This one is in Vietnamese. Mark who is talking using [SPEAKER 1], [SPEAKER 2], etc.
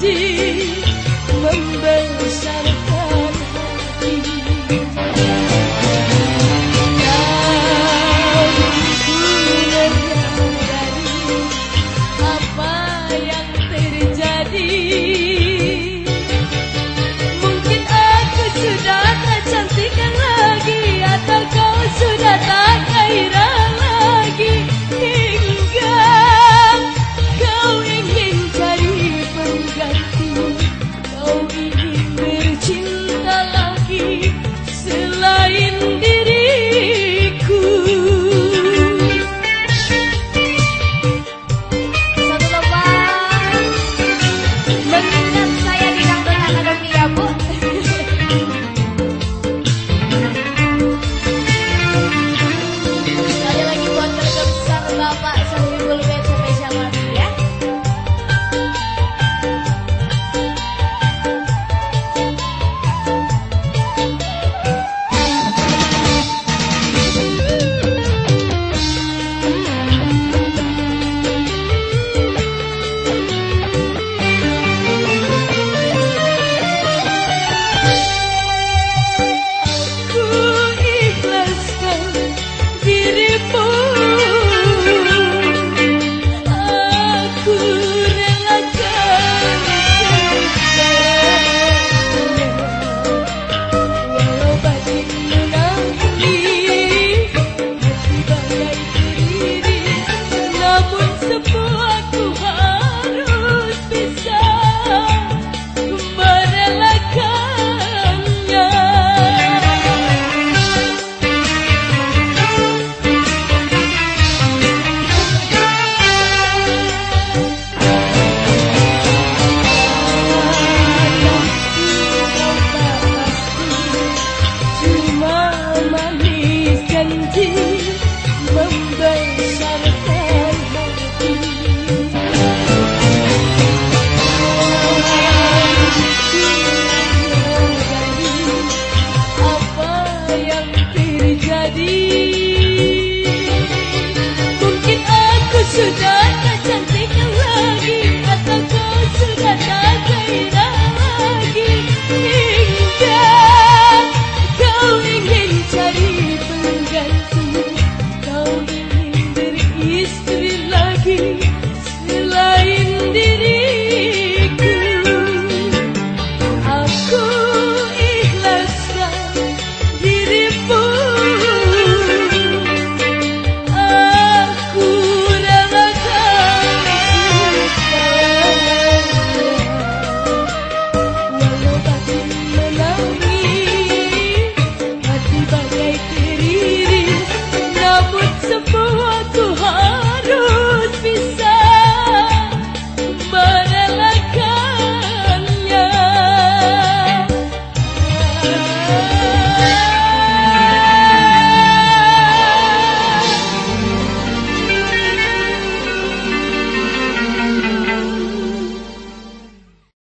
[SPEAKER 1] janji membesar